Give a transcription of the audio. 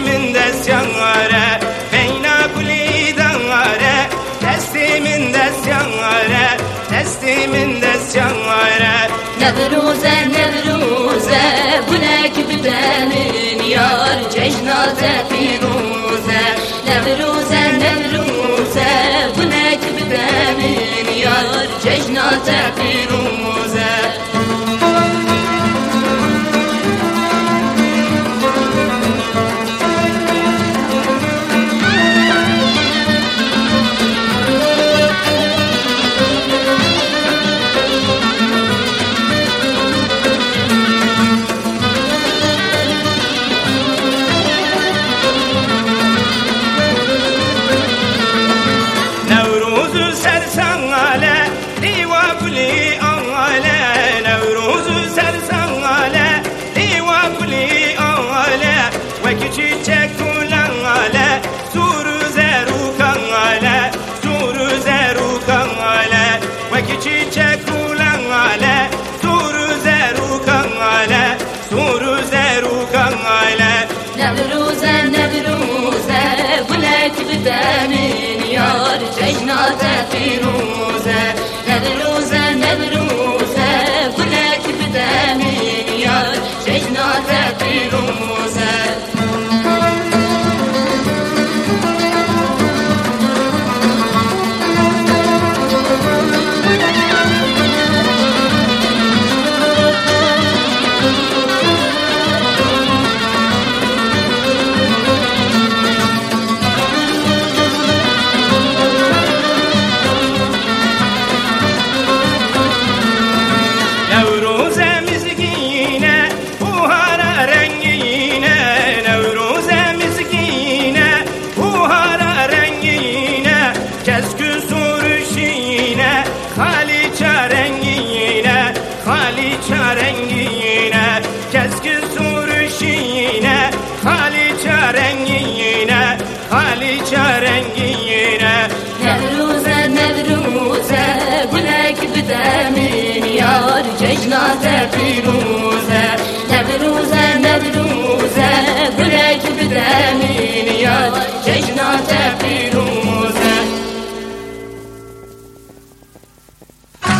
Teslimin desyangare Feyna kuli dangare Teslimin desyangare Teslimin desyangare Nevruze nevruze Bulek bidenin yar? Cejnaze firuze. Nevruze nevruze Bulek bidenin yar? Cejnaze firuze. Latino